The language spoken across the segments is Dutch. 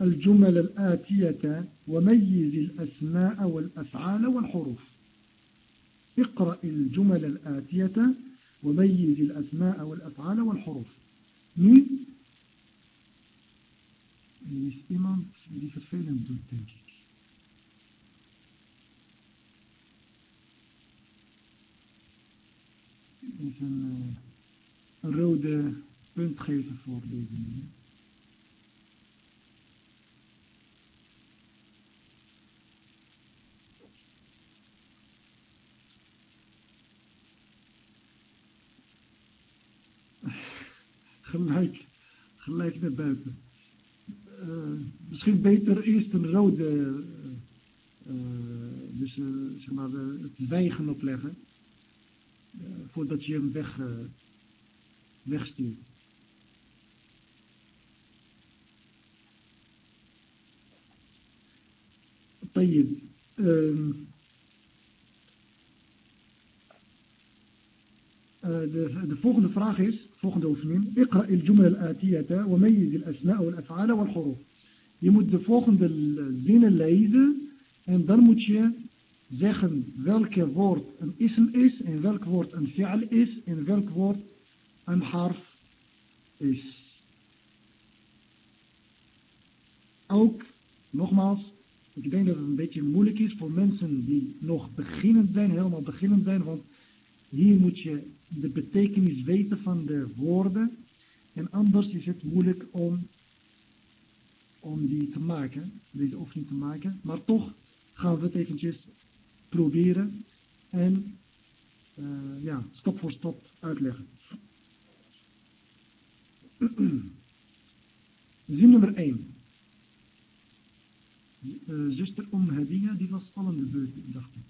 الجمل الآتية وميز الأسماء والأفعال والحروف اقرأ الجمل الآتية وميز الأسماء والأفعال والحروف is vervelend doet, denk ik. Een, rode punt geven voor deze meneer. gelijk, gelijk naar buiten. Uh, misschien beter eerst een rode, uh, dus uh, zeg maar het wijgen opleggen, voordat je hem weg, wegstuurt. طيب De, de volgende vraag is, volgende oefening. Iqra il-jumla al-atiyata wa mayyiz al-asma' wal-af'ala wal-huruf. Je moet de volgende zinnen lezen en dan moet je zeggen welke woord een ism is en welk woord een fi'al is en welk woord een harf is. Ook, nogmaals, ik denk dat het een beetje moeilijk is voor mensen die nog beginnend zijn, helemaal beginnend zijn, want hier moet je de betekenis weten van de woorden. En anders is het moeilijk om, om die te maken, deze oefening te maken. Maar toch gaan we het eventjes proberen en uh, ja, stap voor stap uitleggen. Zin nummer 1. Uh, zuster Om Hadia, die was al de beurt, dacht ik.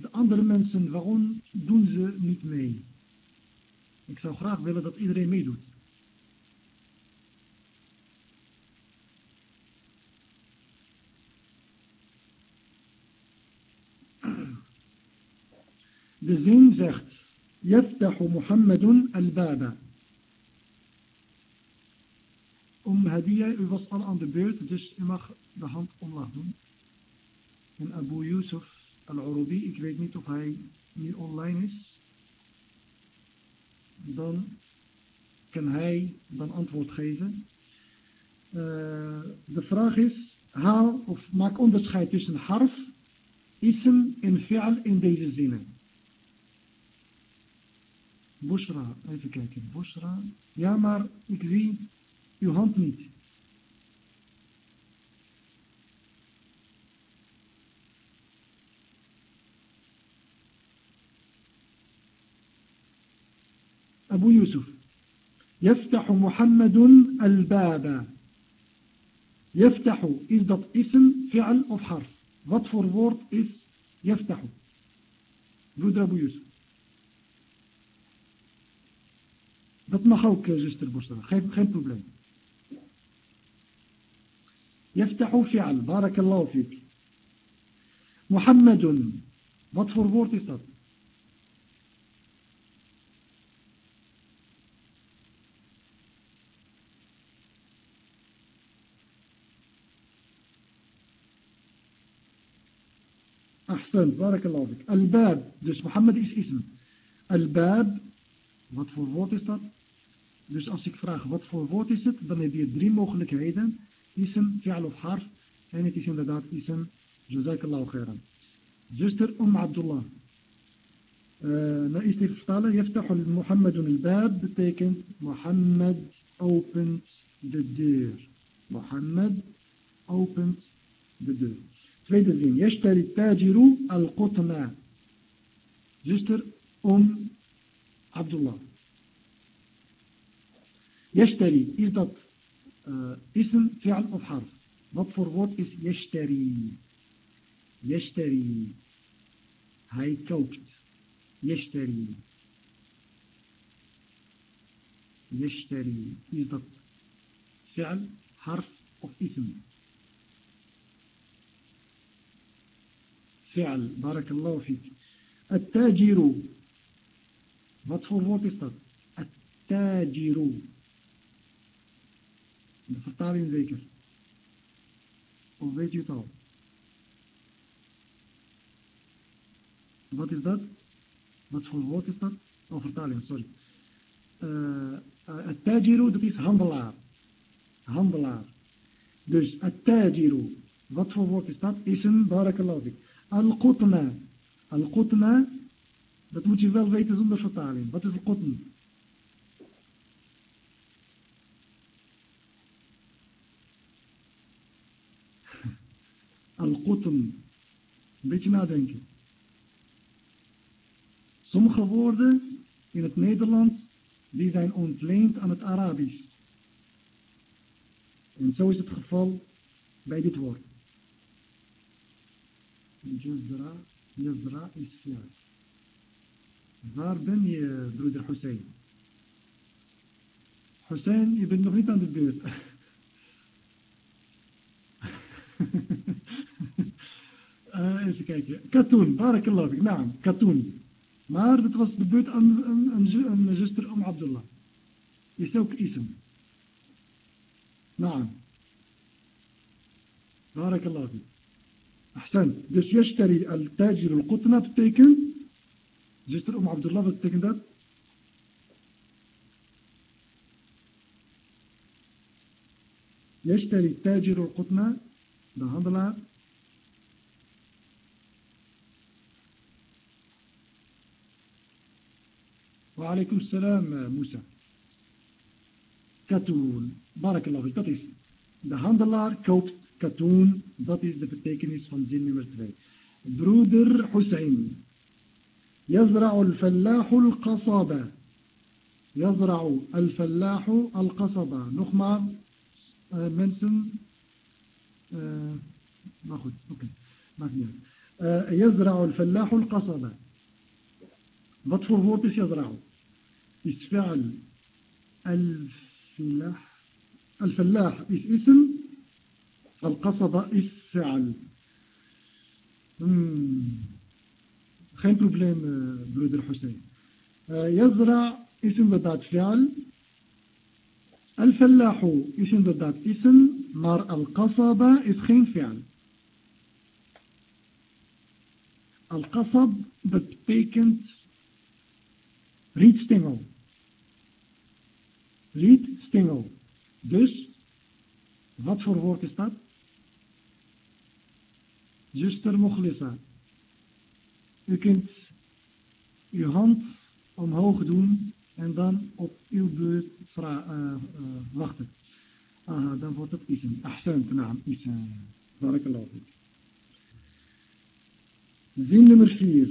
de andere mensen, waarom doen ze niet mee? Ik zou graag willen dat iedereen meedoet. De zin zegt, Yaftahu Muhammadun al-Baba. Om Hadiya, u was al aan de beurt, dus u mag de hand omlaag doen. En Abu Yusuf al-Urubi, ik weet niet of hij nu online is. Dan kan hij dan antwoord geven. Uh, de vraag is, haal of maak onderscheid tussen harf, ism en fi'al in deze zinnen. Bushra, even kijken. Bushra. Ja, maar ik zie uw hand niet. أبو يوسف يفتح محمد الباب يفتح is dat ism, fi'al of harf wat voor woord is يفتح broeder Abu Yusuf dat mag ook zuster Bosra geen, geen probleem يفتح فعل بارك الله فيك محمد wat voor woord is dat Ahsan, barakallahu ik, Al-Bab, dus Mohammed is ism. Al-Bab, wat voor woord is dat? Dus als ik vraag wat voor woord is het, dan heb je drie mogelijkheden. Ism, fi'al of harf. En het is inderdaad ism, jazakallahu khairan. Zuster Umm Abdullah. Eh, Na is dit vertalen, Jeftahul Mohammedun al-Bab betekent Mohammed opent de deur. Mohammed opent de deur. Tweede zin. Yashtari tajiru al-qutna. Zuster Om Abdullah. Yashtari, is dat uh, ism, fi'al of harf? Wat voor woord is yashtari? Yashtari. Hij koopt. Yashtari. Yashtari. Is dat fi'al, harf of فعل بارك الله فيك التاجر Wat voor woord is dat? At-tajiru. De vertaling zeker. Of weet u is dat? Wat voor woord is dat? Oh, vertaling, sorry. Uh, at-tajiru, dat is handelaar. Handelaar. Dus at-tajiru. Wat voor woord is dat? Is een barakallahu Al-qutna. Al-qutna, dat moet je wel weten zonder vertaling. Wat is al-qutna? Al-qutn. Een beetje nadenken. Sommige woorden in het Nederlands, die zijn ontleend aan het Arabisch. En zo is het geval bij dit woord. Jazra, Jazra is. Waar ben je, broeder Hussein? Hussein, je bent nog niet aan de beurt. uh, even kijken. Katoen, barakallahu, naam, katoen. Maar dat was de beurt aan een zuster om Abdullah. Is ook ism. Naam. Barakallahu. أحسن. دس يشتري التاجر القطنة في التيكن زيستر أم عبد الله في التيكن ده؟ يشتري التاجر القطنة ده هندلا وعليكم السلام موسى. كاتون بارك الله فيك. كاتيس ده هندلا كوبت. Katoen. Dat is de betekenis van zin nummer 2. Broeder Hussein. يزرع الفلاح القصبة يزرع الفلاح القصبة nogmaals uh, mensen uh, maar goed oké okay. maakt niet uit uh, يزرع الفلاح القصبة wat voor woord is يزرع is فعل الفلاح الفلاح is اسم القصبة القصد الفعل خين بروبليم برود الحسين. آه، يزرع اسم ضد فعل. الفلاح اسم ضد اسم. مر القصب اسخين فعل. القصب بتبيكنت ريت ستينغل ريت ستينغل دس wat voor woord zuster Mochlissa u kunt uw hand omhoog doen en dan op uw beurt uh, uh, wachten. Dan wordt het ism. Ahsant, naam, ism. Barakallahu Zin nummer 4.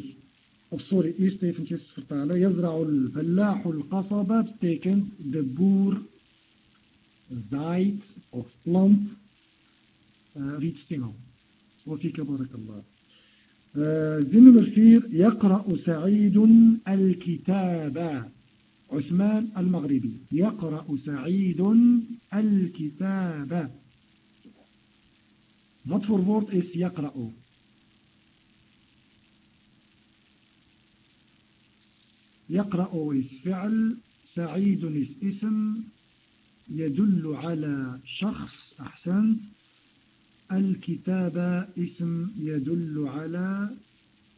Of sorry, eerst eventjes vertalen. Yazra'ul fallahul qasaba betekent de boer zaait of plant uh, rietstengel. Wafika barakallah. زين نمر 4 يقرأ سعيد الكتاب عثمان المغربي يقرأ سعيد الكتاب Wat voor woord is يقرأ? يقرأ is فعل سعيد is اسم يدل على شخص أحسنت الكتاب اسم يدل على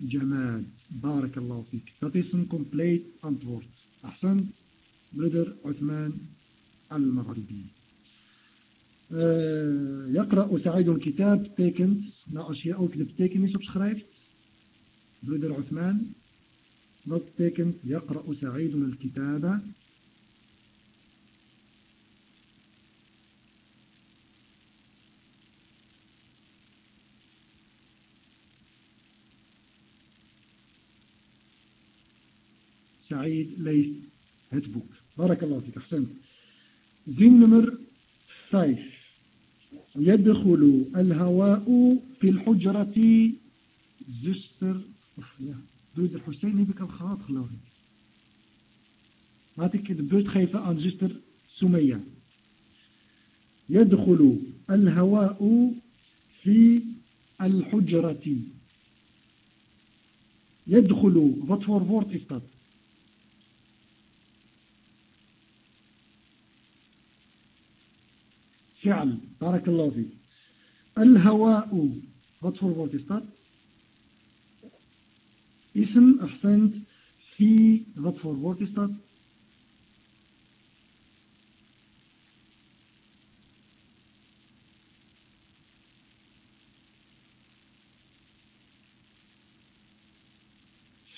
جمال. بارك الله فيك. فاتيسن كومبليت انتورت أحسن. بدر عثمان المغربي يقرأ سعيد الكتاب تيكنت نا اشياء وكتب تيكنت سبسكرايب بدر عثمان نوت تيكنت يقرأ سعيد الكتاب. سعيد ليس هتبوك بارك الله فيك. أحسنت. زين نمر سايف يدخل الهواء في الحجرة زستر. دود الحسين يبقى الخاط خلاوي هاتك البيت خيفة عن زستر سمية. يدخل الهواء في الحجرة. يدخل فور فورت افتاد فعل. بارك الله فيك. الهواء. what's for اسم أحسنت. في what's for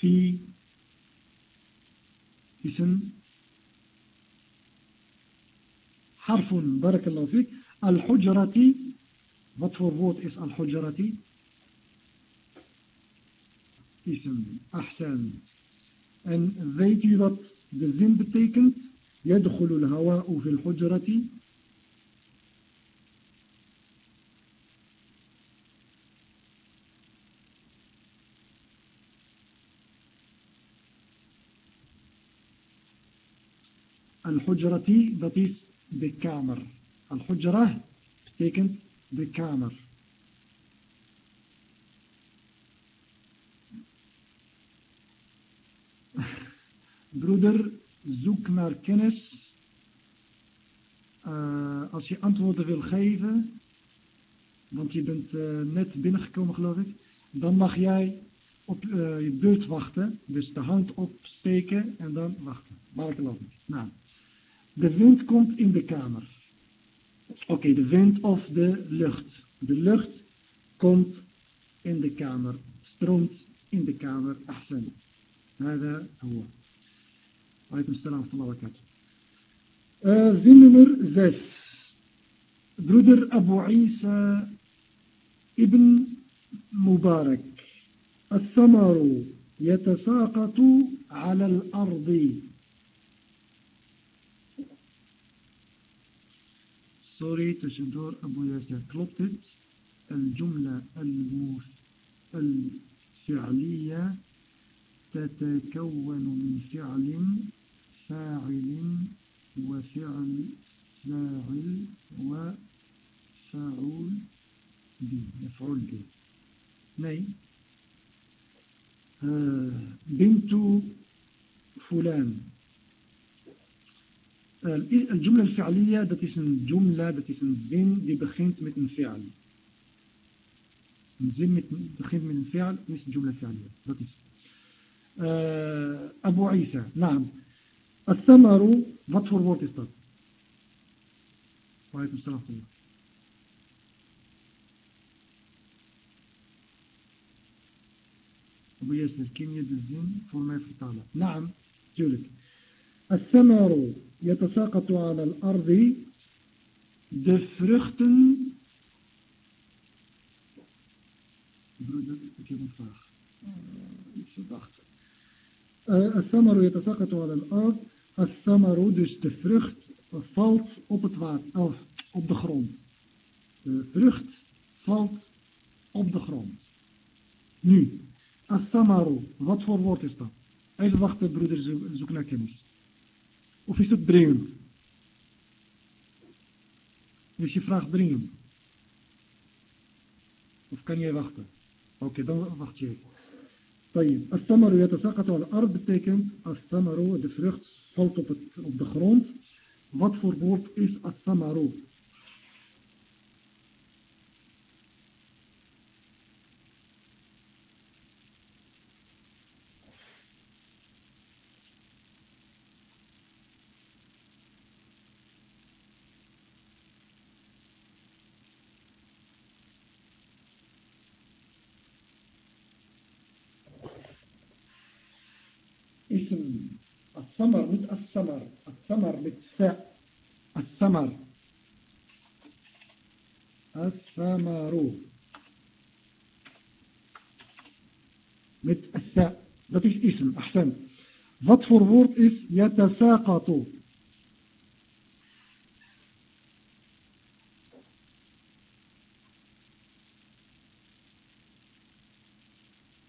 في اسم حرف بارك الله فيك. الحجرة wat voor woord is الحجرة؟ اسم أحسن. En weet u wat de zin betekent يدخل الهواء في الحجرة. Al-Hujrati, dat is de kamer. Al-Hujra betekent de kamer. Broeder, zoek naar kennis. Uh, als je antwoorden wil geven, want je bent uh, net binnengekomen geloof ik, dan mag jij op uh, je beurt wachten. Dus de hand opsteken en dan wachten. Barakallahu. Nou. De wind komt in de kamer. Oké, okay, de wind of de lucht. De lucht komt in de kamer. Stroomt in de kamer. Ahsan. هذا هو. عليكم السلام ورحمة الله وبركاته. Uh, zin nummer 6. Broeder Abu Isa ibn Mubarak. الثمر يتساقط على الأرض Sorry tussendoor Abu Yasir klopt het الجملة الفعلية تتكون من فعل الجملة الفعلية ذات اسم جملة ذات اسم زين دي بخيمت من الفعل زين بخيمت من الفعل مش جملة فعلية. ده آه، تسن أبو عيسى. نعم. الثمر بطفر وعليكم السلام ورحمة الله. أبو ياسر كيم يد الزين فور ما يفتح نعم. جولك. الثمر يتساقط على الأرض de vruchten broeder, ik heb een vraag ik verdacht الثمر يتساقط على الأرض الثمر dus de vrucht valt op het water of op de grond de vrucht valt op de grond nu الثمر wat voor woord is dat even wachten broeder zoek naar kennis Of is het dringend? Is je vraag dringend? Of kan jij wachten? Oké, okay, dan wacht je even. طيب الثمر يتساقط على الأرض betekent الثمر de vrucht valt op, het, op de grond. Wat voor woord is الثمر? اسم الثمر مثل الثمر الثمر بالتفاء الثمر الثمر مثل الثاء ده اسم أحسن. ذات فورورد اس يتساقط يتساقط؟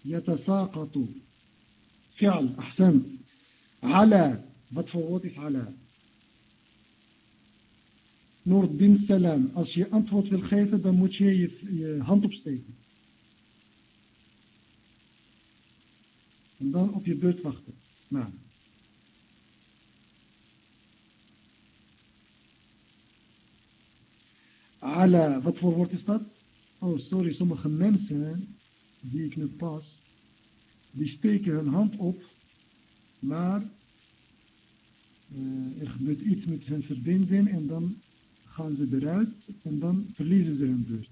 يتساقط. فعل أحسن على wat voor woord is ala Noordin Salam als je antwoord wil geven dan moet je je, je hand opsteken en dan op je beurt wachten nou Ala, wat voor woord is dat? Oh, sorry, sommige mensen die ik nu pas, die steken hun hand op, maar uh, er gebeurt iets met hun verbinding en dan gaan ze eruit en dan verliezen ze hun beurt.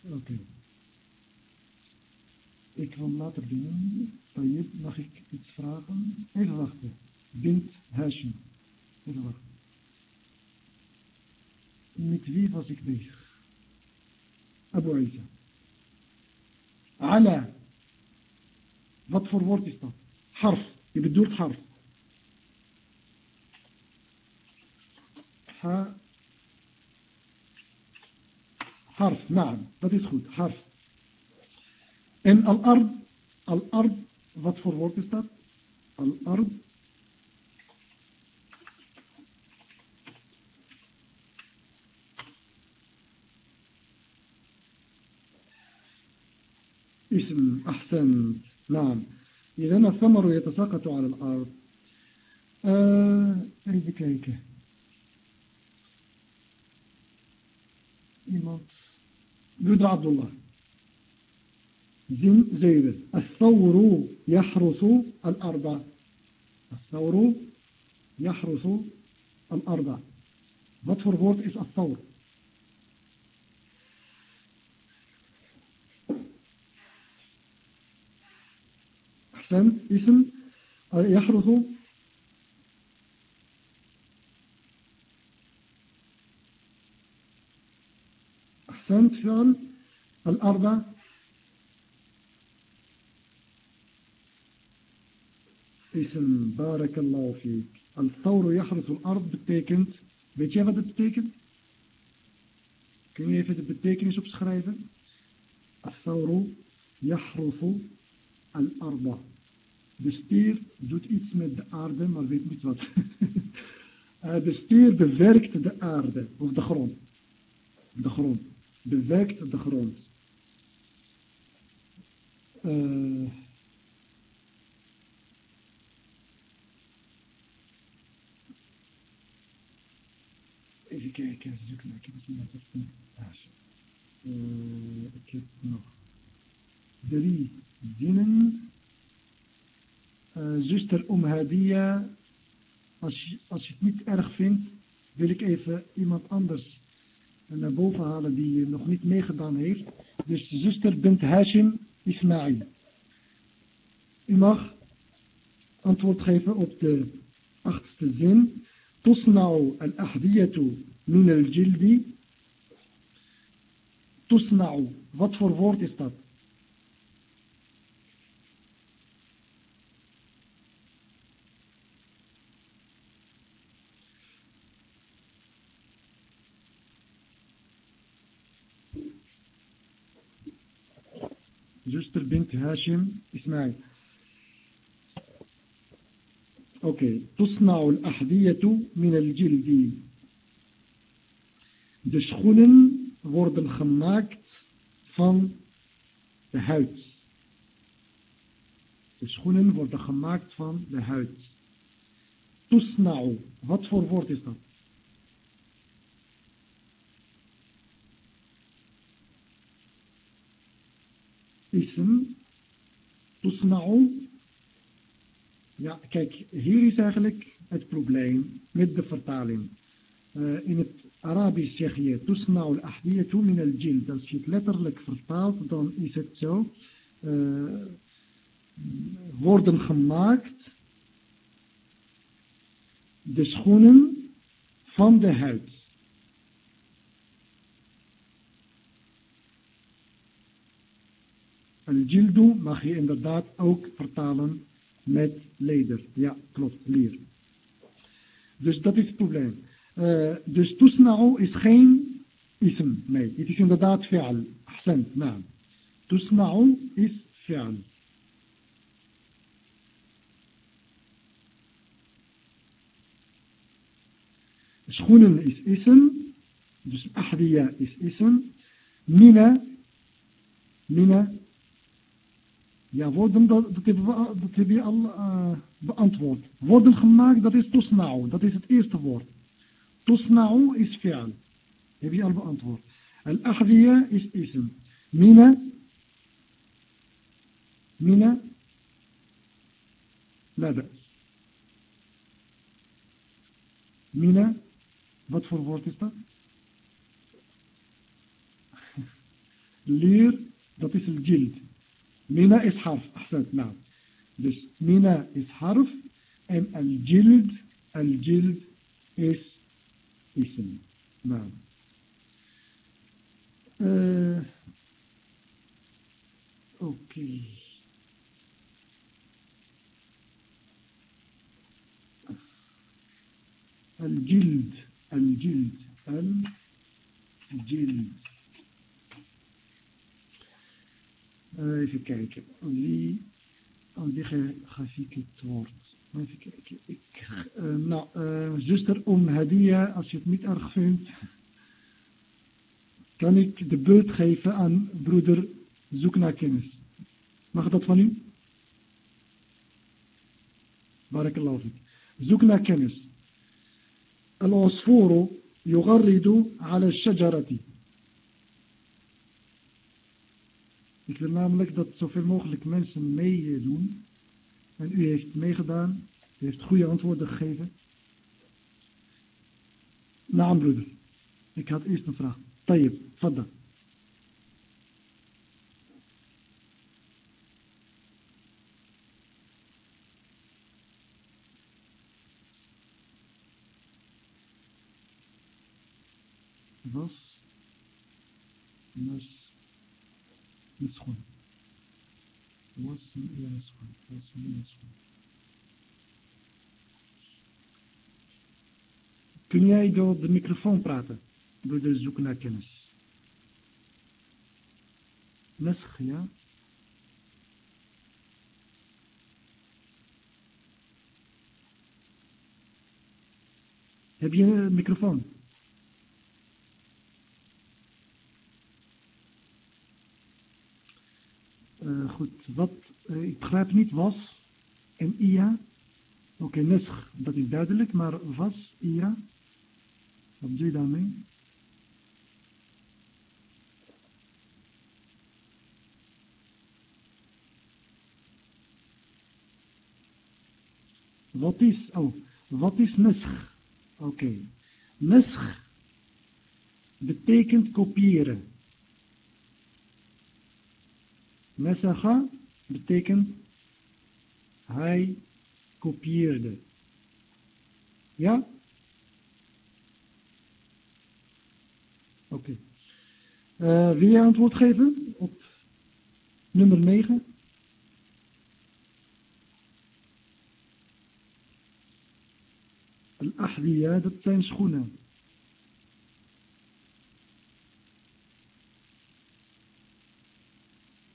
Oké. Ik wil later doen. Tayyip, mag ik iets vragen? Even wachten. Bint Hashim. Even wachten. Met wie was ik bezig? Abu Isa. Ala. Wat voor woord is dat? Harf. Je bedoelt harf. Ha. Harf, naam. Dat is goed. Harf. En al-ard. Al-ard. Wat voor woord is dat? Al-ard. اسم أحسن نعم. إذا الثمر يتساقط على الأرض. even kijken iemand Broeder Abdullah زين زيد. الثور يحرس الأرض. الثور يحرس الأرض. Wat voor woord is الثور أحسن اسم يحرص أحسن فعل. الأربع. اسم. بارك الله فيك. الثور يحرث الأرض بالتاكنت بيت يا فتا بالتاكنت كم يفتا بالتاكنت شو بسخرايفا الثور يحرث الأرض الأرض. De stier doet iets met de aarde, maar weet niet wat. de stier bewerkt de aarde, of de grond. De grond. Bewerkt de grond. Uh, even kijken, even zoeken. Ik heb het net uh, Ik heb nog drie zinnen. Eh, zuster Om Hadia, als je, als je het niet erg vindt, wil ik even iemand anders naar boven halen die nog niet meegedaan heeft. Dus zuster bint Hashim Ismail. U mag antwoord geven op de achtste zin. Tosnau al-ahdiyatu min al-jildi. Tosnau, wat voor woord is dat? Esther bint Hashim Ismail. Oké, tusna'u al-ahdiyatu min al-jildi. De schoenen worden gemaakt van de huid. De schoenen worden gemaakt van de huid. Tusna'u, wat voor woord is dat? Ism tusna'u. Ja, kijk, hier is eigenlijk het probleem met de vertaling. Uh, in het Arabisch zeg je tusna'u al-ahdiyatu min al-jild. Als je het letterlijk vertaalt, dan is het zo. Uh, worden gemaakt de schoenen van de huid. Al-jildu mag je inderdaad ook vertalen met leder. Ja, klopt, leer. Dus dat is het probleem. Uh, dus tusna'u is geen ism, nee. Het is inderdaad fi'al. Ahsend, naam. Tusna'u is fi'al. Schoenen is ism. Dus ahdiya is ism. Mina. Mina Ja, worden, dat, dat, hebben, dat al uh, beantwoord. Worden gemaakt, dat is tosna'u. Dat is het eerste woord. Tosna'u is fi'al. Heb je al beantwoord. Al-Ahdiya is ism. Mina. Mina. لا Mina. Wat voor woord is dat? Leer, dat is het jild. Mina is harf. Ahsend, nou. Dus Mina is harf. En al-jild, al-jild is ism. Nou. Uh, Oké. Okay. الجلد الجلد الجلد Eh, even kijken aan wie, aan wie het woord. Even kijken. Ik, eh, nou, eh, zuster Om Hadia, als je het niet erg vindt, kan ik de beurt geven aan broeder Zoek naar Kennis. Mag dat van u? Waar ik geloof ik. Zoek naar kennis. Al-Osforo yugarridu ala shajarati. Ik wil namelijk dat zoveel mogelijk mensen meedoen. En u heeft meegedaan. U heeft goede antwoorden gegeven. Naam broeder. Ik had eerst een vraag. Tayyip, fadda. was. Was in een schoen. Was in een schoen. Kun jij door de microfoon praten? Door de zoeken naar kennis. Nesch, ja? Heb je een microfoon? Uh, goed, wat uh, ik begrijp niet was en ia. Oké, okay, dat is duidelijk, maar was, ia. Wat doe je daarmee? Wat is, oh, wat is nesch? Oké, okay. betekent kopiëren. Nasacha betekent hij kopieerde. Ja? Oké. Okay. Uh, wil je antwoord geven op nummer 9? Al-Ahdiya, dat zijn schoenen.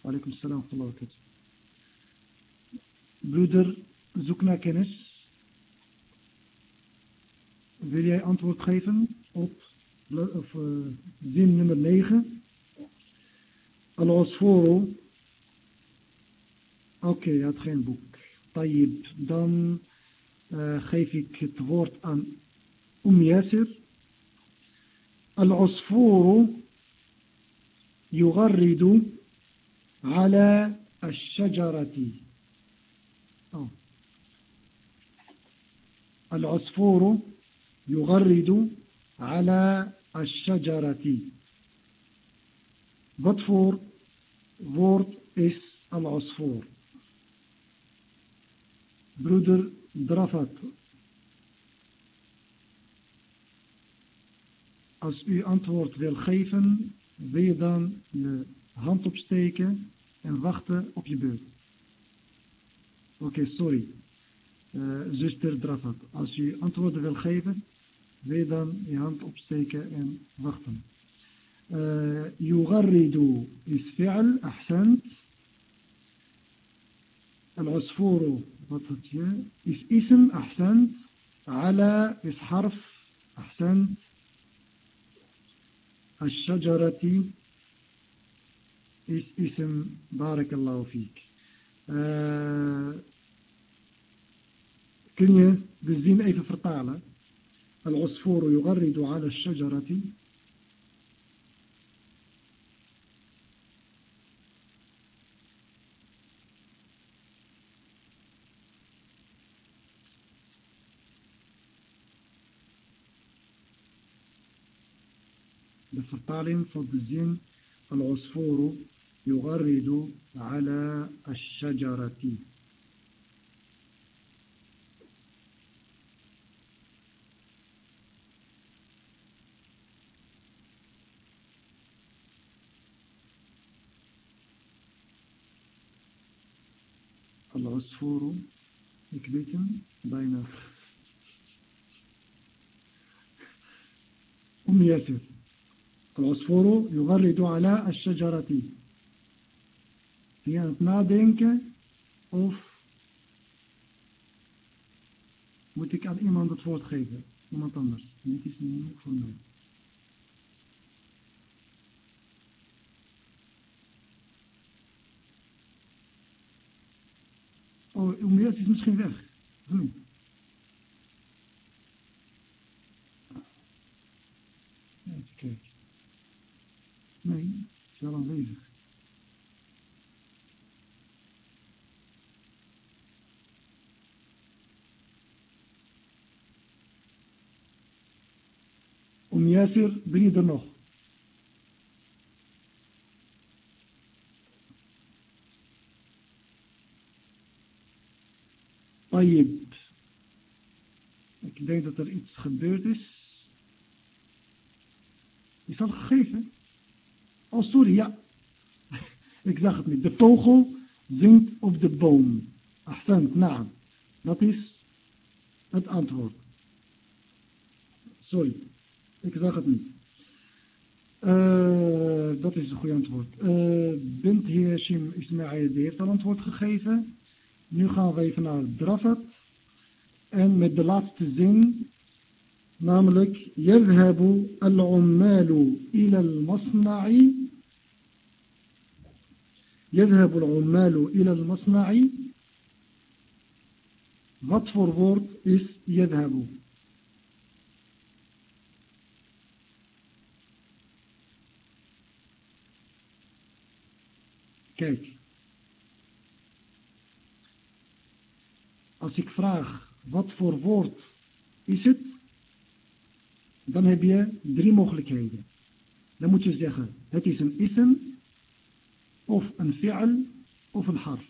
Alaikum salam wa Broeder, zoek naar kennis. Wil jij antwoord geven op of, uh, zin nummer 9? Al-Asforo. Oké, okay, je had geen boek. Tayyib. Dan uh, geef ik het woord aan Umm Yasir. Al-Asforo يغرد على الشجرة. العصفور يغرد على الشجرة. بطفور وورد إس العصفور. برودر درفت Als u antwoord wil geven, wil je dan. En wachten op je beurt. Oké, sorry. Uh, zuster Drafat, als je antwoorden wil geven, wil je dan je hand opsteken en wachten. يغرد is فعل أحسنت je is اسم أحسنت على is حرف أحسنت الشجرة اسم بارك الله فيك. آه، كنية بالزين أي في فرطالة. العصفور يغرد على الشجرة. بفرطالة فبالزين العصفور يغرد على الشجرة. العصفور hem bijna أم ياسر العصفور يغرد على الشجرة. هي aan het nadenken of moet ik aan iemand het woord geven? Iemand anders. Dit is niet voor mij. Oh, is misschien weg. Kijken. Nee, is wel aanwezig. Yasir, ben je er nog? Tayyip. Ik denk dat er iets gebeurd is. Is dat gegeven? Oh, sorry, ja. Ik zag het niet. De vogel zingt op de boom. Ahsant, naam. Dat is het antwoord. Sorry, ik zag het niet. Uh, dat is een goede antwoord. Uh, Bint Hashim Ismail heeft al antwoord gegeven. Nu gaan we even naar Drafat. En met de laatste zin, namelijk يذهب العمال إلى المصنع يذهب العمال إلى المصنع Wat voor woord is يذهب? Kijk. Als ik vraag wat voor woord is het, dan heb je drie mogelijkheden. Dan moet je zeggen, het is een ism, of een fi'al, of een harf.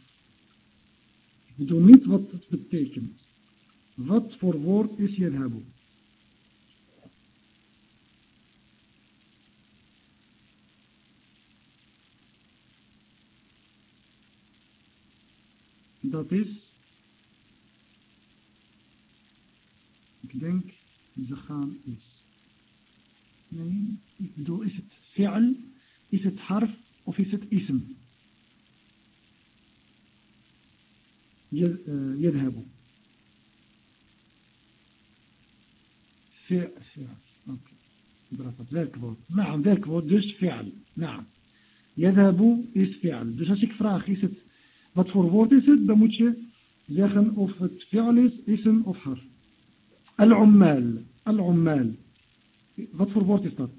Ik bedoel niet wat het betekent. Wat voor woord is yadhabu? Dat is, ik denk, ze gaan is. Nee, ik bedoel, is het fi'al, is het harf of is het ism? يذهب فعل أوكي برافو werkwoord نعم werkwoord dus فعل نعم يذهب is فعل dus als ik vraag is het wat voor woord is het dan moet je zeggen of het fi'al is ism of harf al-ummal al-ummal wat voor woord is dat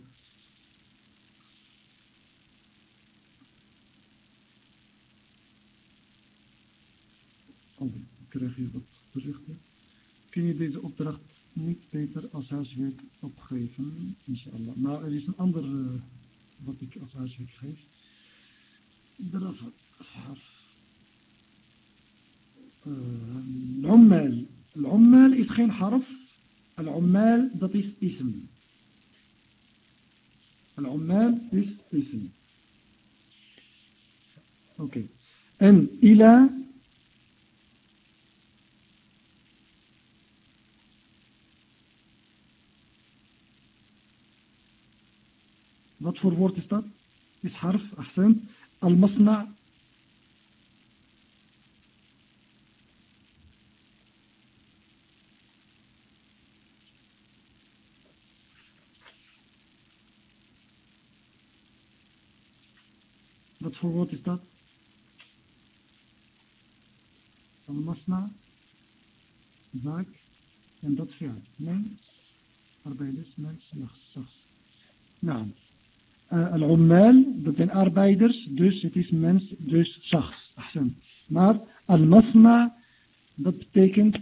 Oh, ik krijg hier wat berichten. Kun je deze opdracht niet beter als huiswerk opgeven? Inshallah. Maar er is een ander uh, wat ik als huiswerk geef. آه، العمال. العمال إدخين حرف العمال دطيس اسم. العمال دطيس اسم. أوكي. أن إلى ما تفور فورتستات اس حرف أحسن المصنع Wat voor woord is dat? Al-masna. Zaak. En dat fi'al. Nee. Arbeiders, mens, zachts. Nou. uh, al-ummal, dat zijn arbeiders, dus het is mens, dus zachts. Maar al-masna, dat betekent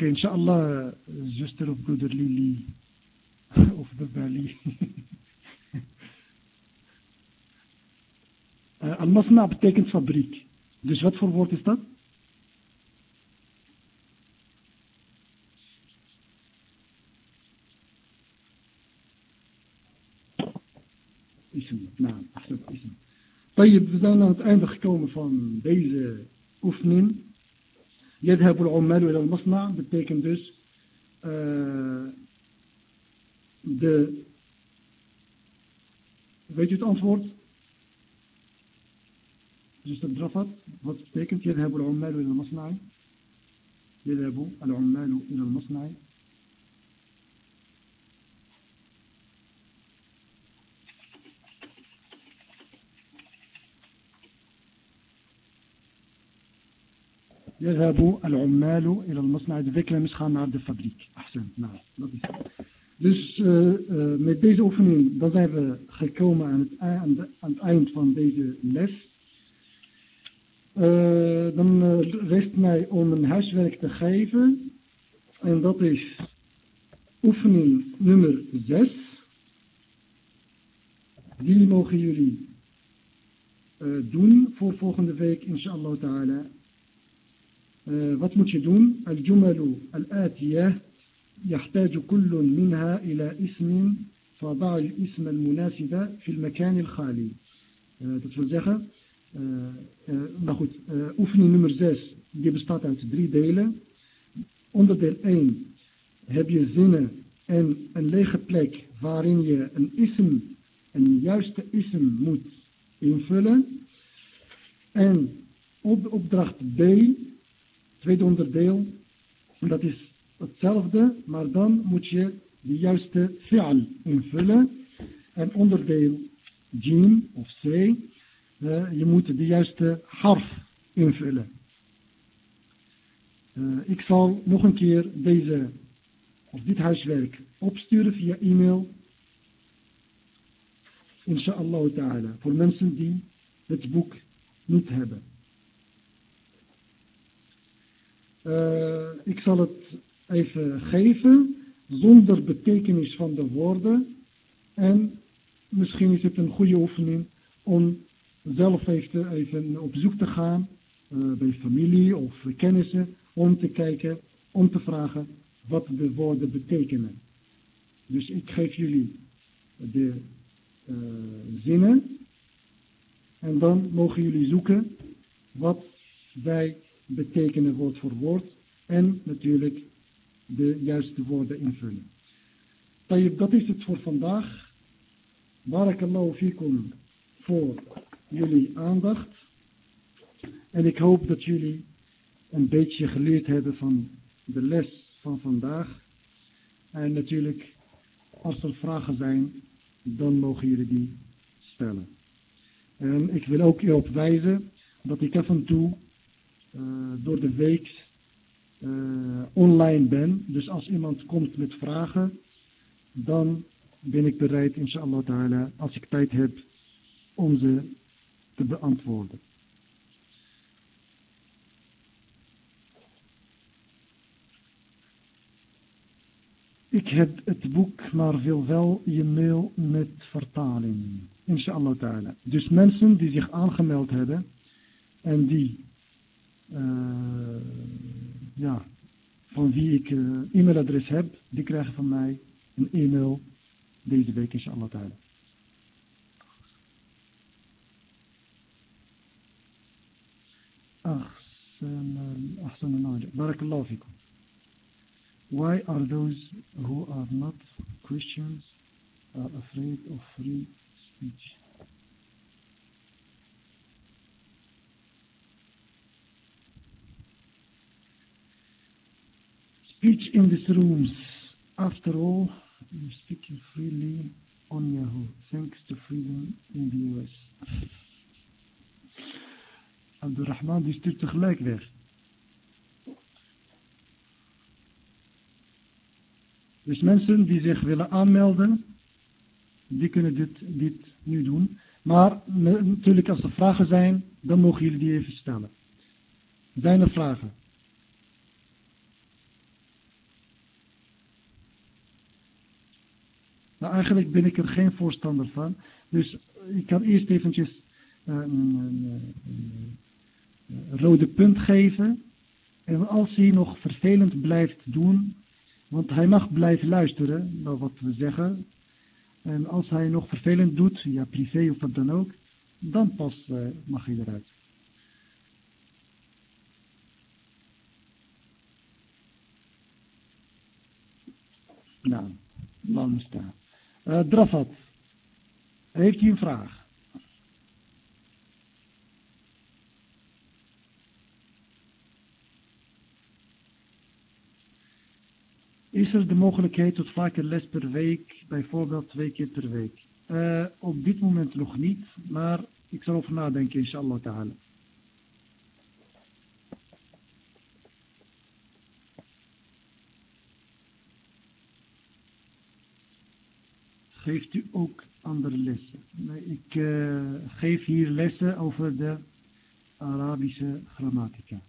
okay, inshallah, zuster of broeder Lili. of Lili. uh, Al-Masna betekent fabriek. Dus wat voor woord is dat? Ism, nou, ism. We zijn aan het einde gekomen van deze oefening. يذهب العمال إلى المصنع betekent dus uh, de weet je het antwoord? Dus dat drafat, wat betekent يذهب العمال إلى المصنع يذهب العمال إلى المصنع يذهب العمال إلى المصنع de werknemers gaan naar de fabriek. Ahsan, nou, dat is Dus uh, uh, met deze oefening dan zijn we gekomen aan het, aan, de, aan het eind van deze les. Uh, dan rest mij om een huiswerk te geven. En dat is oefening nummer 6. Die mogen jullie doen voor volgende week, inshallah ta'ala. فاطمو تشدون الجمل الآتية يحتاج كل منها إلى اسم فضع الاسم المناسب في المكان الخالي. تتفل زيخة نخد أفني نمر زيس دي بستاتة عن تدري ديلة onder deel 1 heb je zinnen en een lege plek waarin je een ism, een juiste ism moet invullen. En op de opdracht B tweede onderdeel, dat is hetzelfde, maar dan moet je de juiste fi'al invullen. En onderdeel jim of c, uh, je moet de juiste harf invullen. Uh, ik zal nog een keer deze, of dit huiswerk opsturen via e-mail. Inshallah ta'ala. Voor mensen die het boek niet hebben. Uh, ik zal het even geven zonder betekenis van de woorden. En misschien is het een goede oefening om zelf even, even op zoek te gaan uh, bij familie of kennissen om te kijken, om te vragen wat de woorden betekenen. Dus ik geef jullie de uh, zinnen en dan mogen jullie zoeken wat wij betekenen woord voor woord en natuurlijk de juiste woorden invullen. Dat is het voor vandaag. Barakallahu fikum voor jullie aandacht. En ik hoop dat jullie een beetje geleerd hebben van de les van vandaag. En natuurlijk, als er vragen zijn, dan mogen jullie die stellen. En ik wil ook erop wijzen dat ik af en toe door de week uh, online ben. Dus als iemand komt met vragen, dan ben ik bereid, inshallah ta'ala, als ik tijd heb, om ze te beantwoorden. Ik heb het boek, maar wil wel je mail met vertaling. Inshallah ta'ala. Dus mensen die zich aangemeld hebben en die eh, ja, van wie ik eh, e-mailadres heb, die krijgen van mij een e-mail deze week inshallah alle Barakallahu fikum. Why are those who are not Christians are afraid of free speech? Speech in these rooms. After all, you're speaking freely on Yahoo, thanks to freedom in the US. Abdurrahman die stuurt tegelijk weg. Dus mensen die zich willen aanmelden, die kunnen dit, dit nu doen. Maar natuurlijk als er vragen zijn, dan mogen jullie die even stellen. Zijn er vragen? Nou, eigenlijk ben ik er geen voorstander van. Dus ik kan eerst eventjes een, een, rode punt geven. En als hij nog vervelend blijft doen, want hij mag blijven luisteren naar wat we zeggen. En als hij nog vervelend doet, ja privé of wat dan ook, dan pas uh, mag hij eruit. Nou, lang staan. Uh, Drafat, heeft u een vraag? Is er de mogelijkheid tot vaker les per week, bijvoorbeeld twee keer per week? Uh, op dit moment nog niet, maar ik zal over nadenken, inshallah ta'ala. Geeft u ook andere lessen? Ik uh, geef hier lessen over de Arabische grammatica.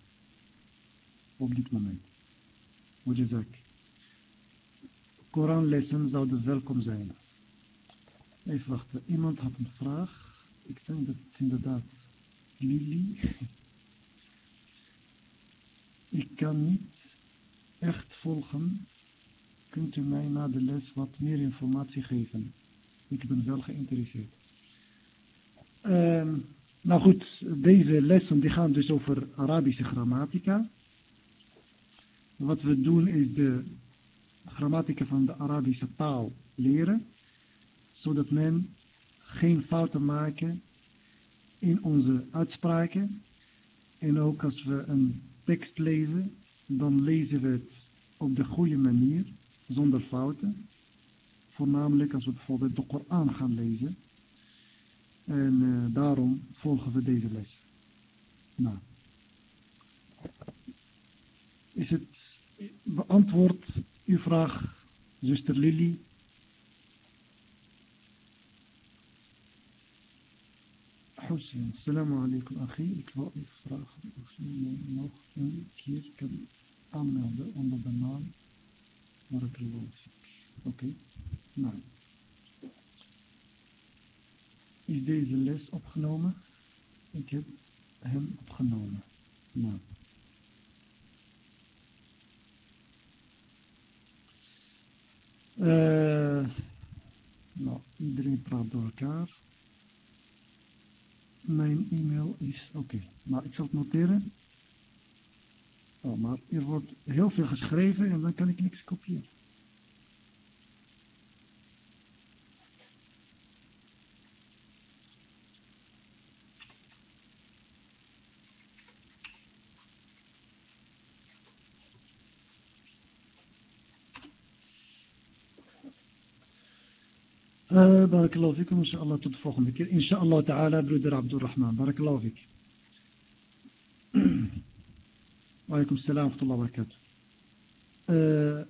Op dit moment. Wajazak. Koranlessen zouden welkom zijn. Even wachten, iemand had een vraag. Ik denk dat het inderdaad Lili. Ik kan niet echt volgen. Kunt u mij na de les wat meer informatie geven? Ik ben wel geïnteresseerd. Uh, nou goed, deze lessen die gaan dus over Arabische grammatica. Wat we doen is de grammatica van de Arabische taal leren, zodat men geen fouten maakt in onze uitspraken. En ook als we een tekst lezen, dan lezen we het op de goede manier, zonder fouten. Voornamelijk als we bijvoorbeeld de Koran gaan lezen. En uh, daarom volgen we deze les. Nou. Is het beantwoord uw vraag, zuster Lily? Hussein, assalamu alaikum akhi. Ik wil u vragen of u nog een keer kan aanmelden onder de naam Oké, nou. Is deze les opgenomen? Ik heb hem opgenomen. Nou. Uh, nou, iedereen praat door elkaar. Mijn e-mail is oké. Okay. Nou, ik zal het noteren. Oh, maar er wordt heel veel geschreven en dan kan ik niks kopiëren. Uh, barakallahu fikum, inshallah tot de volgende keer. Inshallah ta'ala, broeder Abdurrahman. Barakallahu fik. Wa alaikum salam wa rahmatullahi wa barakatuh. Uh,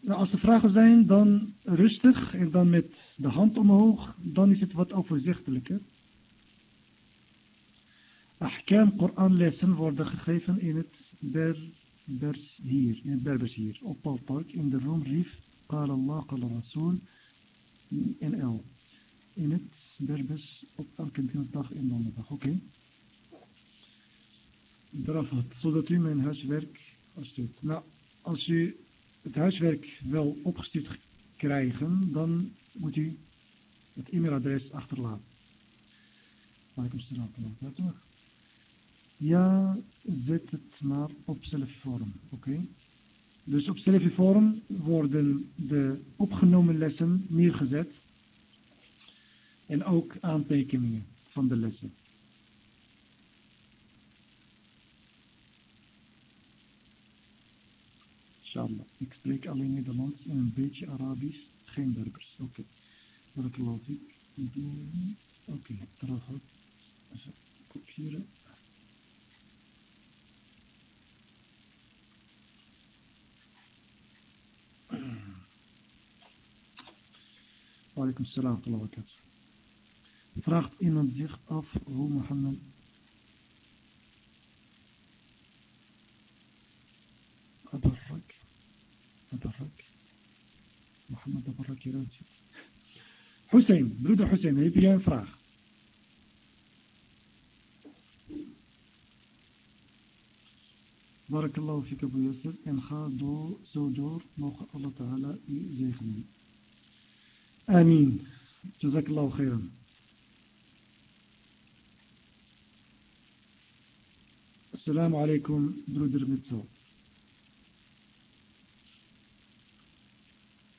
nou, als er vragen zijn, dan rustig en dan met de hand omhoog, dan is het wat overzichtelijker. Ahkam Koranlessen worden gegeven in het Berbers hier, in het Berbers hier, op Palpark, in de room Rif, Qala Allah, Qala Rasul, NL. In het Berbers op elke dinsdag en donderdag. Oké. Zodat u mijn huiswerk stuurt. Nou, als u het huiswerk wel opgestuurd krijgen, dan moet u het e-mailadres achterlaten. Ja, zet het maar op Selfie-forum, oké? Dus op Selfie-forum worden de opgenomen lessen neergezet en ook aantekeningen van de lessen. Inshallah. Ik spreek alleen Nederlands en een beetje Arabisch, geen Berbers. Oké. Okay. Barakallahu fik. Oké, okay. terug. Kopiëren. Walaikum salam. Vraagt iemand zich af hoe Mohammed Mohammed Abarakirati. Hussein, broeder Hussein, heb jij een vraag? Barakallahu fika Abu Yasser. En ga door, zo door. Mogen Allah Ta'ala u zegenen. Amin. Jazakallahu khairan. Assalamu alaikum, broeder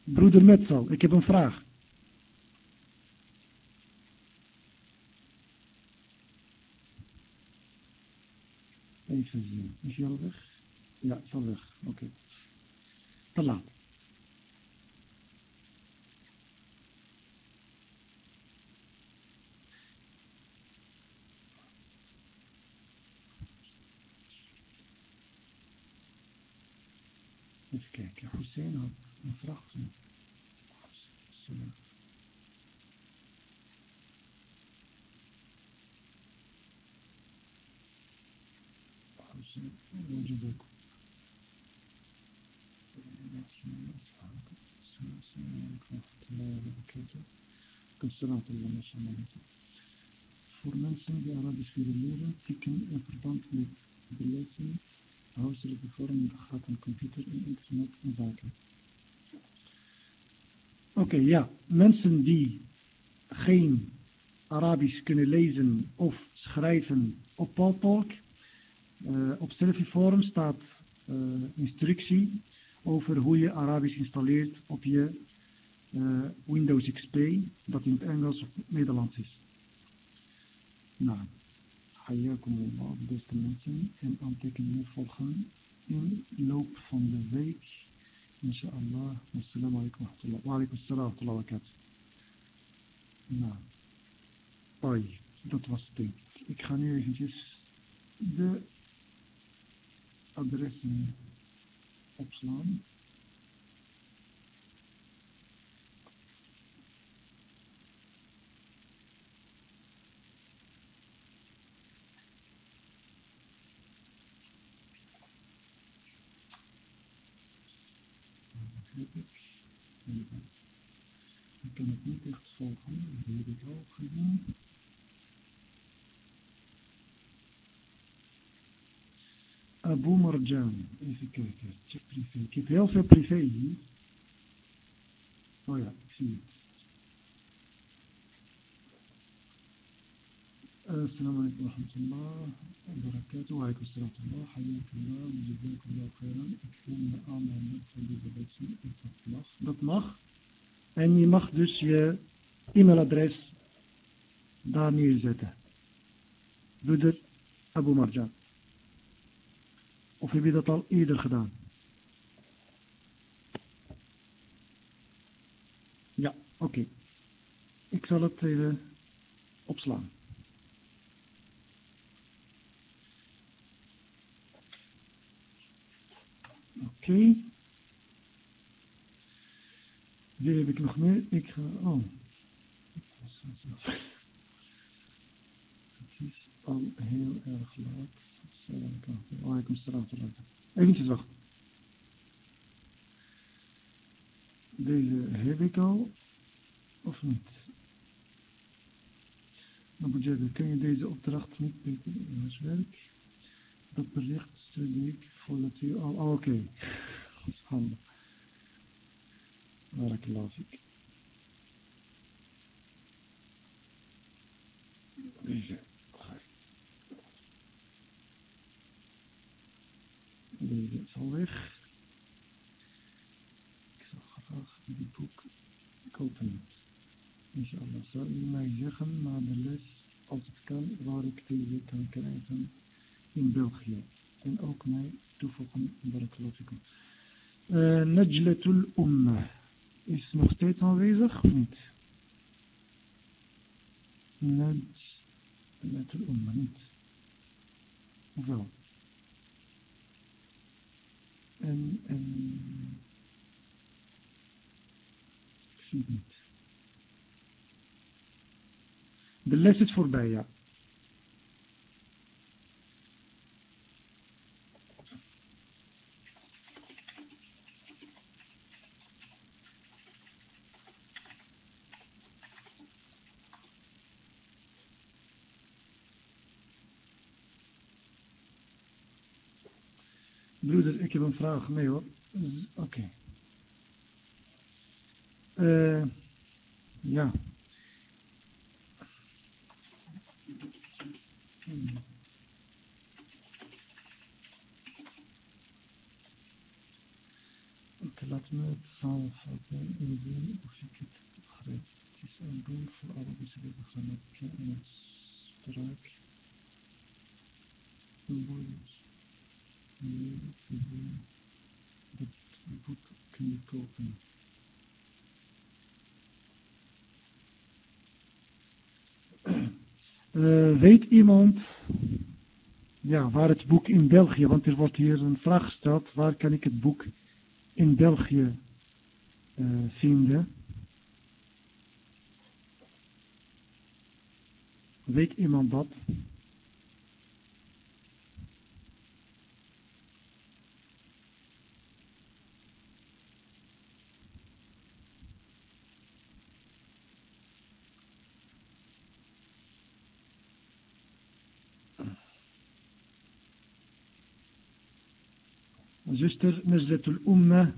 Broeder Metzel, ik heb een vraag. Even zien. Is hij al weg? Ja, is al weg. Oké. Te laat. Even kijken. Hussein had een krachten. Eh, Voor mensen die Arabisch willen leren, tikken in verband met beleidingen, huiselijke vormen, gaat een computer en internet en zaken. Oké, ja. Mensen die geen Arabisch kunnen lezen of schrijven op Paltalk, uh, op Selfie Forum staat uh, instructie over hoe je Arabisch installeert op je uh, Windows XP, dat in het Engels of Nederlands is. Nou, Allah, beste mensen, en aantekeningen volgen in loop van de week. Inshallah. Assalamu alaikum wa alaikum assalam wa barakatuh. Nou, oi, dat was het ding. Ik ga nu eventjes de adressen opslaan. Ik kan het niet echt volgen, dat heb ik al gedaan. Abu Marjan. Even kijken. Check privé. Ik heb heel veel privé hier. Oh ja, ik zie het. السلام عليكم ورحمة الله وبركاته وعليكم السلام ورحمة الله حياك الله وجزاكم الله خيرا Ik wil me aanmelden voor deze lessen dat mag. Dat mag. En je mag dus je e-mailadres daar neerzetten. Broeder Abu Marjan. Of heb je dat al eerder gedaan? Ja, oké. Okay. Ik zal het even opslaan. Oké. Wie heb ik nog meer? Ik ga... Oh. Het is al heel erg laat. Alaikum salam. Eventjes wachten. Deze heb ik al, of niet? Jadid, kun je deze opdracht niet in ons werk? Dat bericht stuurde ik voordat u al... Oh, Oké, okay. handig. Barakallahu fik. Deze. Deze is al weg. Ik zal graag die boek kopen. Inshallah, zal u mij zeggen na de les, als het kan, waar ik deze kan krijgen in België. En ook mij toevoegen, barakalatikum. Uh, Najlatul Ummah is nog steeds aanwezig of niet? Najlatul Ummah niet. En, en ik zie het niet. De les is voorbij, ja. Broeder, ik heb een vraag. Nee hoor. Oké. Okay. Uh, ja. Hmm. Oké, laat me het samenvatten indien of ik het begrijp. Het is een doel voor Arabische wetgenoten en het struik. Een boeiend. Dat boek kun je kopen. Uh, weet iemand ja, waar het boek in België, want er wordt hier een vraag gesteld, waar kan ik het boek in België uh, vinden? Weet iemand dat? zuster Nezletul Umme.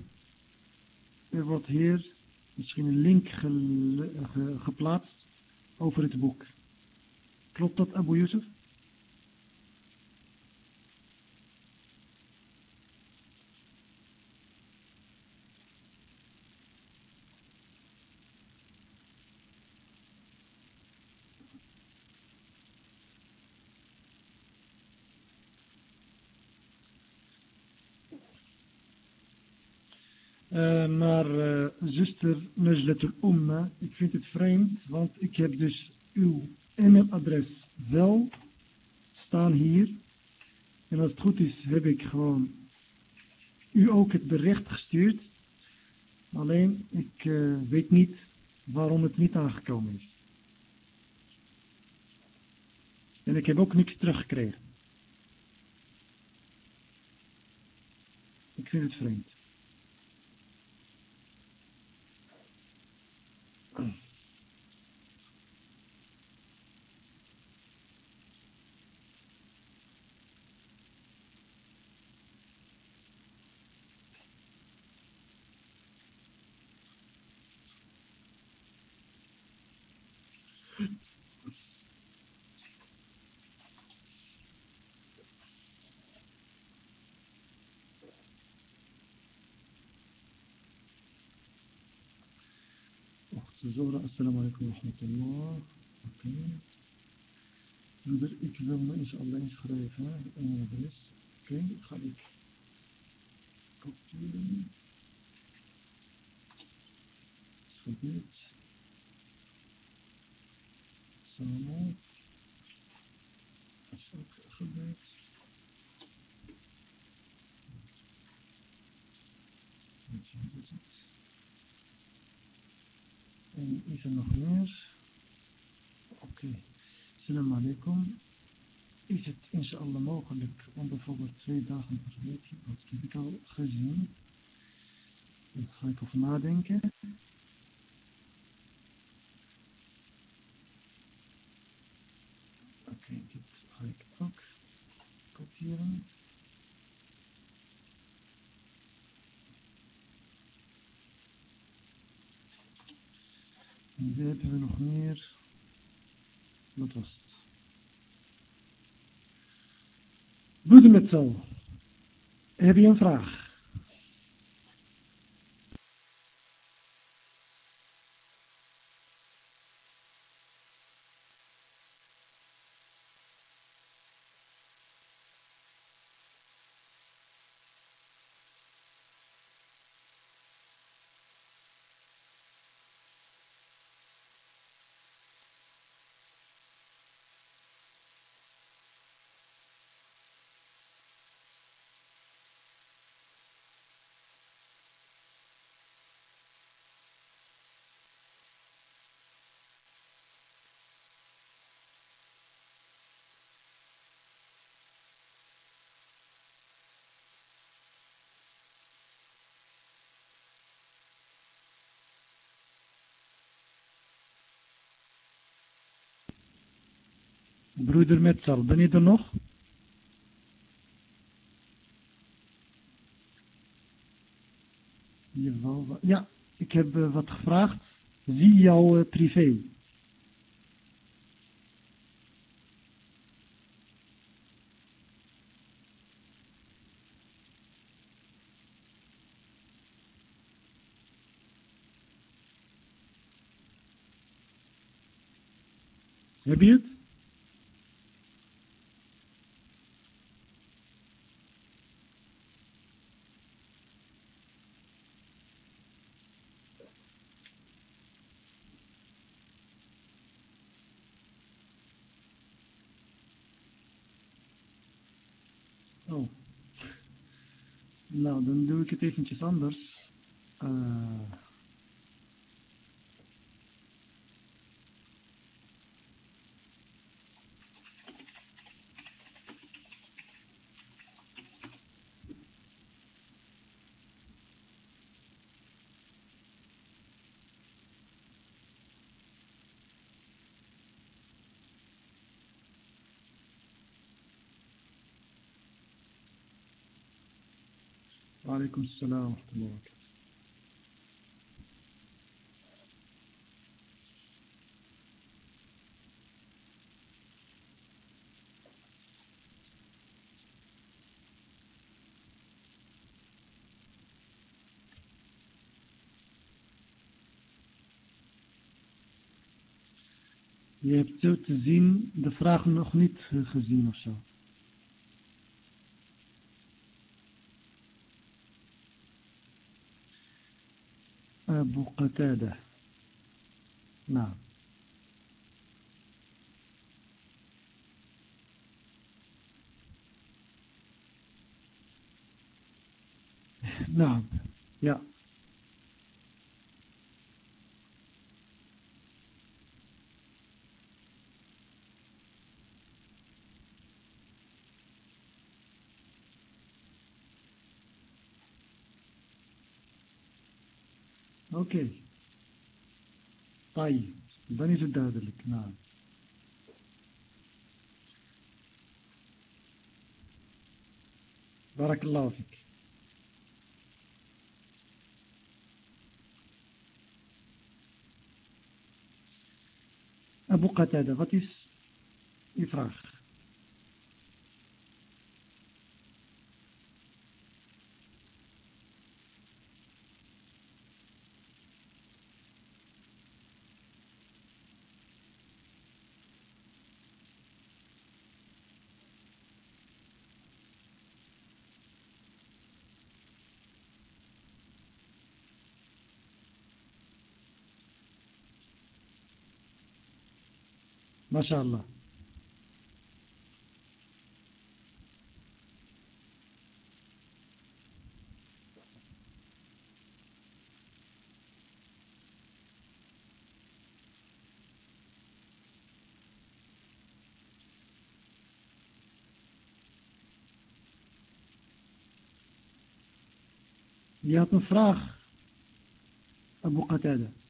Er wordt hier misschien een link ge, ge, geplaatst over het boek. Klopt dat, Abu Yusuf? Uh, maar uh, zuster Najlatul Umma, ik vind het vreemd, want ik heb dus uw e-mailadres wel staan hier. En als het goed is, heb ik gewoon u ook het bericht gestuurd. Alleen, ik uh, weet niet waarom het niet aangekomen is. En ik heb ook niks teruggekregen. Ik vind het vreemd. Zora, assalamu alaikum wa rahmatullah. Oké. Okay. Ik wil me inshallah inschrijven. Een adres. Oké, okay. ga ik kopiëren. Submit. Samen. Is ook gebeurd. Wat is het? En is er nog meer? Oké. Okay. Salam alaikum. Is het inshallah mogelijk om bijvoorbeeld twee dagen per week, dat heb ik al gezien. Daar ga ik over nadenken. Oké, okay, dit ga ik ook kopiëren. En wie hebben we nog meer? Dat was het. Metzel, heb je een vraag? Broeder Metzal, ben je er nog? Ja, ik heb eh, wat gevraagd. Zie jouw eh, privé. Heb je het? Nou, dan doe ik het eventjes anders. Uh... alaikum salam wa rahmatullah. Je hebt zo te zien de vraag nog niet eh, gezien of zo. أبو قتادة. نعم. نعم. يا أوكي طيب بني جدا لك نعم بارك الله فيك أبو قتادة is je ما شاء الله. يا فراخ أبو قتادة.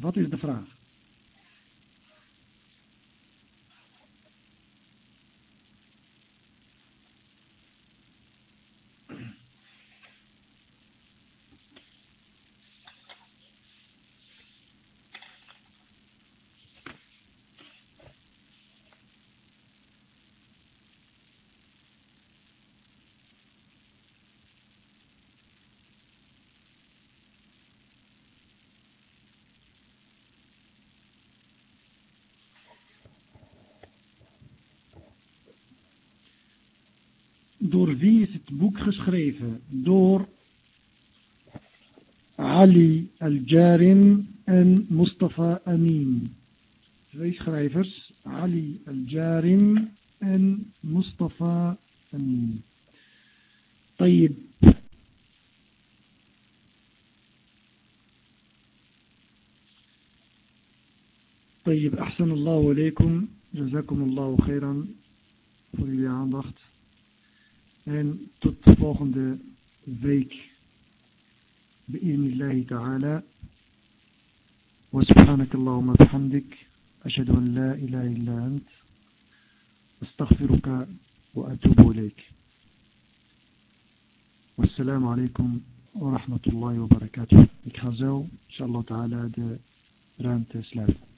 Wat is de vraag? Door wie is het boek geschreven? Door Ali Al-Jarin en Mustafa Amin. Twee schrijvers, Ali Al-Jarin en Mustafa Amin. طيب طيب أحسن الله إليكم جزاكم الله خيرا voor jullie aandacht. En tot de volgende week. بإذن الله تعالى وسبحانك اللهم بحمدك أشهد أن لا إله إلا أنت أستغفرك وأتوب إليك والسلام عليكم ورحمة الله وبركاته Ik ga zo, inshallah ta'ala, de ruimte sluiten.